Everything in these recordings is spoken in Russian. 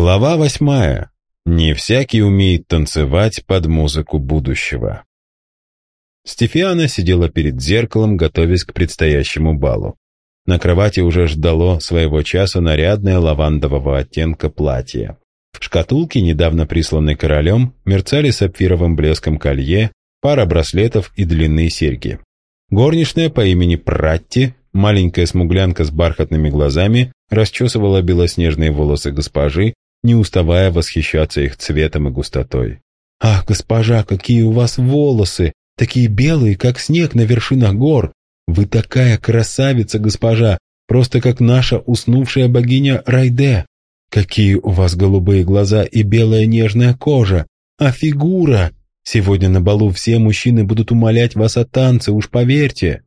Глава восьмая. Не всякий умеет танцевать под музыку будущего. Стефиана сидела перед зеркалом, готовясь к предстоящему балу. На кровати уже ждало своего часа нарядное лавандового оттенка платье. В шкатулке, недавно присланной королем, мерцали сапфировым блеском колье, пара браслетов и длинные серьги. Горничная по имени Пратти, маленькая смуглянка с бархатными глазами, расчесывала белоснежные волосы госпожи, не уставая восхищаться их цветом и густотой. «Ах, госпожа, какие у вас волосы! Такие белые, как снег на вершинах гор! Вы такая красавица, госпожа, просто как наша уснувшая богиня Райде! Какие у вас голубые глаза и белая нежная кожа! А фигура! Сегодня на балу все мужчины будут умолять вас о танце, уж поверьте!»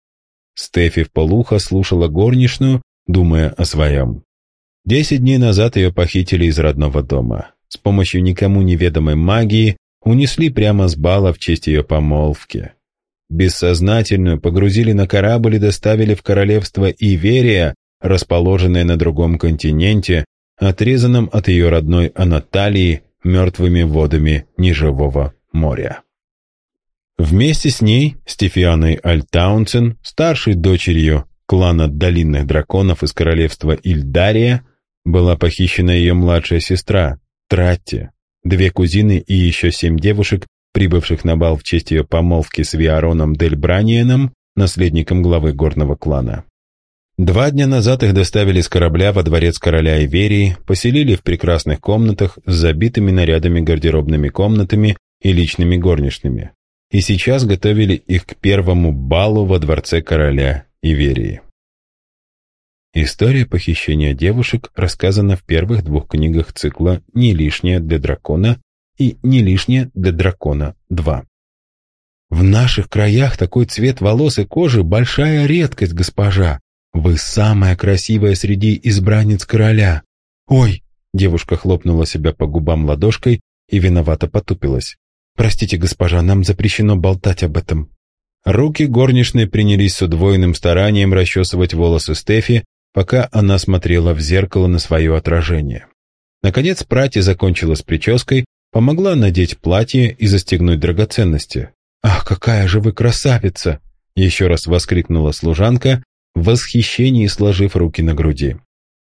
Стефи в слушала горничную, думая о своем. Десять дней назад ее похитили из родного дома. С помощью никому неведомой магии унесли прямо с бала в честь ее помолвки. Бессознательную погрузили на корабль и доставили в королевство Иверия, расположенное на другом континенте, отрезанном от ее родной Анаталии мертвыми водами неживого моря. Вместе с ней, Стефианой Альтаунсен, старшей дочерью клана долинных драконов из королевства Ильдария, была похищена ее младшая сестра, Тратти, две кузины и еще семь девушек, прибывших на бал в честь ее помолвки с Виароном Дель Браниеном, наследником главы горного клана. Два дня назад их доставили с корабля во дворец короля Иверии, поселили в прекрасных комнатах с забитыми нарядами гардеробными комнатами и личными горничными. И сейчас готовили их к первому балу во дворце короля Иверии. История похищения девушек рассказана в первых двух книгах цикла «Не лишнее для дракона» и «Не лишнее для дракона 2». «В наших краях такой цвет волос и кожи – большая редкость, госпожа. Вы самая красивая среди избранниц короля. Ой!» – девушка хлопнула себя по губам ладошкой и виновато потупилась. «Простите, госпожа, нам запрещено болтать об этом». Руки горничной принялись с удвоенным старанием расчесывать волосы Стефи, пока она смотрела в зеркало на свое отражение. Наконец Прати закончила с прической, помогла надеть платье и застегнуть драгоценности. «Ах, какая же вы красавица!» еще раз воскликнула служанка, в восхищении сложив руки на груди.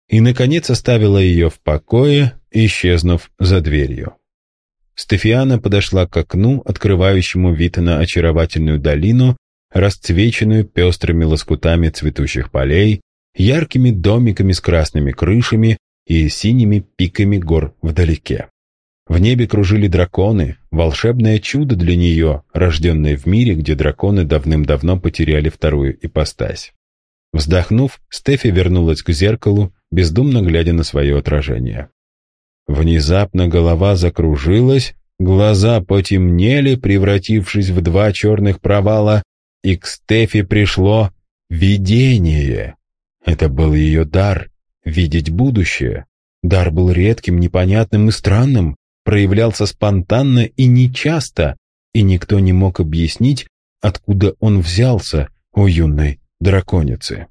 И, наконец, оставила ее в покое, исчезнув за дверью. Стефиана подошла к окну, открывающему вид на очаровательную долину, расцвеченную пестрыми лоскутами цветущих полей, яркими домиками с красными крышами и синими пиками гор вдалеке. В небе кружили драконы, волшебное чудо для нее, рожденное в мире, где драконы давным-давно потеряли вторую ипостась. Вздохнув, Стефи вернулась к зеркалу, бездумно глядя на свое отражение. Внезапно голова закружилась, глаза потемнели, превратившись в два черных провала, и к Стефи пришло видение. Это был ее дар — видеть будущее. Дар был редким, непонятным и странным, проявлялся спонтанно и нечасто, и никто не мог объяснить, откуда он взялся у юной драконицы.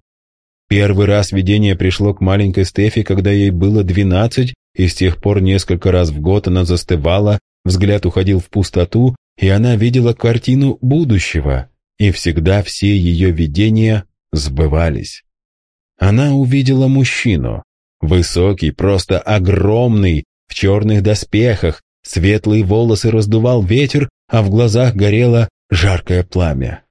Первый раз видение пришло к маленькой Стефи, когда ей было двенадцать, и с тех пор несколько раз в год она застывала, взгляд уходил в пустоту, и она видела картину будущего, и всегда все ее видения сбывались. Она увидела мужчину. Высокий, просто огромный, в черных доспехах, светлые волосы раздувал ветер, а в глазах горело жаркое пламя.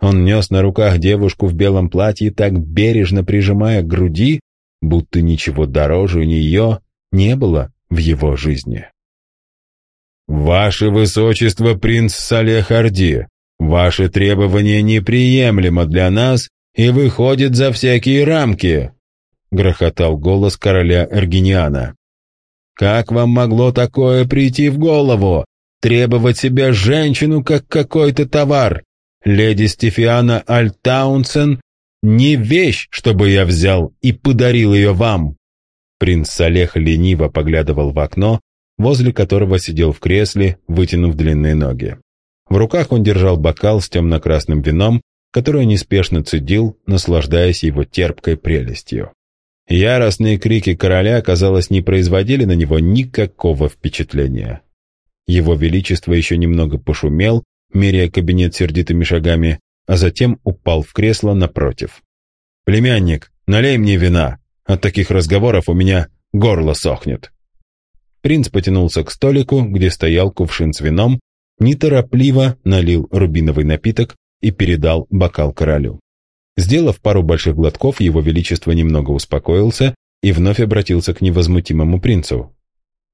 Он нес на руках девушку в белом платье, так бережно прижимая к груди, будто ничего дороже нее не было в его жизни. «Ваше Высочество, принц Салехарди, ваши требования неприемлемо для нас и выходит за всякие рамки», — грохотал голос короля Эргиниана. «Как вам могло такое прийти в голову? Требовать себе женщину, как какой-то товар? Леди Стефиана Альтаунсен не вещь, чтобы я взял и подарил ее вам». Принц Салех лениво поглядывал в окно, возле которого сидел в кресле, вытянув длинные ноги. В руках он держал бокал с темно-красным вином, которую неспешно цедил, наслаждаясь его терпкой прелестью. Яростные крики короля, казалось, не производили на него никакого впечатления. Его Величество еще немного пошумел, меряя кабинет сердитыми шагами, а затем упал в кресло напротив. «Племянник, налей мне вина. От таких разговоров у меня горло сохнет». Принц потянулся к столику, где стоял кувшин с вином, неторопливо налил рубиновый напиток и передал бокал королю. Сделав пару больших глотков, его величество немного успокоился и вновь обратился к невозмутимому принцу.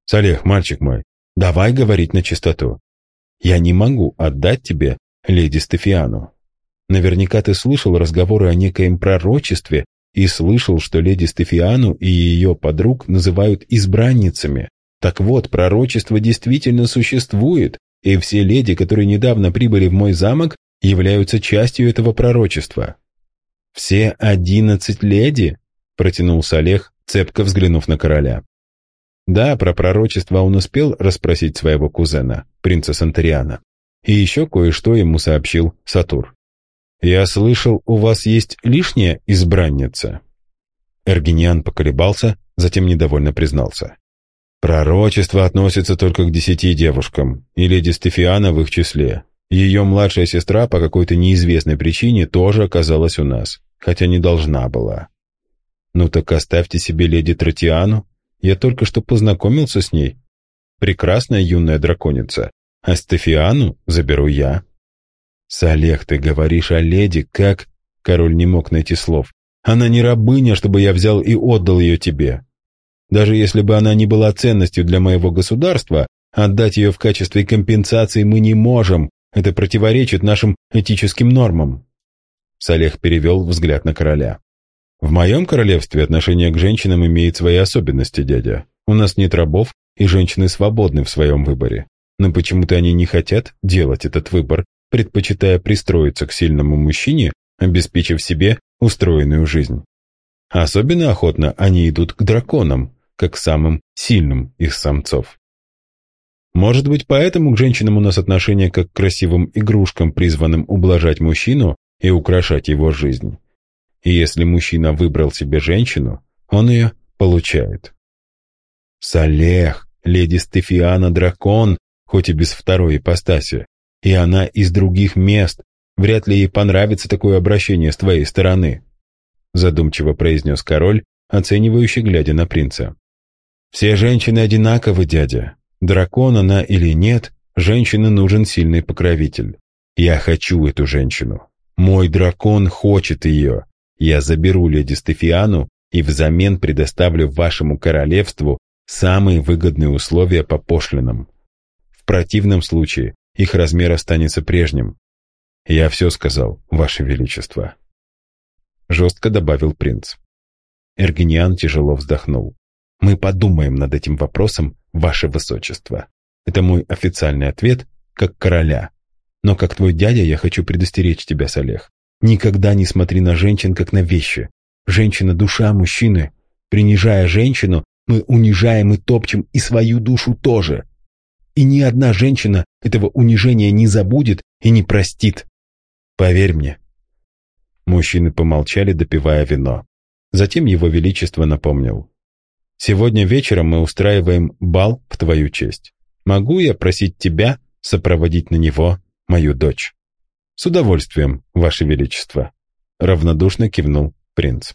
«Салех, мальчик мой, давай говорить на чистоту. Я не могу отдать тебе леди Стефиану. Наверняка ты слышал разговоры о некоем пророчестве и слышал, что леди Стефиану и ее подруг называют избранницами. Так вот, пророчество действительно существует, и все леди, которые недавно прибыли в мой замок, являются частью этого пророчества. «Все одиннадцать леди?» — протянул Салех, цепко взглянув на короля. Да, про пророчество он успел расспросить своего кузена, принца Сантериана. И еще кое-что ему сообщил Сатур. «Я слышал, у вас есть лишняя избранница?» Эргиниан поколебался, затем недовольно признался. «Пророчество относится только к десяти девушкам, и леди Стефиана в их числе. Ее младшая сестра по какой-то неизвестной причине тоже оказалась у нас, хотя не должна была. Ну так оставьте себе леди Тротиану, я только что познакомился с ней. Прекрасная юная драконица, а Стефиану заберу я». «Салех, ты говоришь о леди, как...» Король не мог найти слов. «Она не рабыня, чтобы я взял и отдал ее тебе. Даже если бы она не была ценностью для моего государства, отдать ее в качестве компенсации мы не можем. Это противоречит нашим этическим нормам». Салех перевел взгляд на короля. «В моем королевстве отношение к женщинам имеет свои особенности, дядя. У нас нет рабов, и женщины свободны в своем выборе. Но почему-то они не хотят делать этот выбор, предпочитая пристроиться к сильному мужчине, обеспечив себе устроенную жизнь. Особенно охотно они идут к драконам, как самым сильным из самцов. Может быть, поэтому к женщинам у нас отношение как к красивым игрушкам, призванным ублажать мужчину и украшать его жизнь. И если мужчина выбрал себе женщину, он ее получает. Салех, леди Стефиана Дракон, хоть и без второй ипостаси, и она из других мест, вряд ли ей понравится такое обращение с твоей стороны, задумчиво произнес король, оценивающий, глядя на принца. Все женщины одинаковы, дядя. Дракон она или нет, женщине нужен сильный покровитель. Я хочу эту женщину. Мой дракон хочет ее. Я заберу леди Стефиану и взамен предоставлю вашему королевству самые выгодные условия по пошлинам. В противном случае их размер останется прежним. Я все сказал, ваше величество. Жестко добавил принц. Эргениан тяжело вздохнул. Мы подумаем над этим вопросом, ваше высочество. Это мой официальный ответ, как короля. Но как твой дядя я хочу предостеречь тебя, Салех. Никогда не смотри на женщин, как на вещи. Женщина — душа мужчины. Принижая женщину, мы унижаем и топчем и свою душу тоже. И ни одна женщина этого унижения не забудет и не простит. Поверь мне. Мужчины помолчали, допивая вино. Затем его величество напомнил. Сегодня вечером мы устраиваем бал в твою честь. Могу я просить тебя сопроводить на него мою дочь?» «С удовольствием, Ваше Величество», — равнодушно кивнул принц.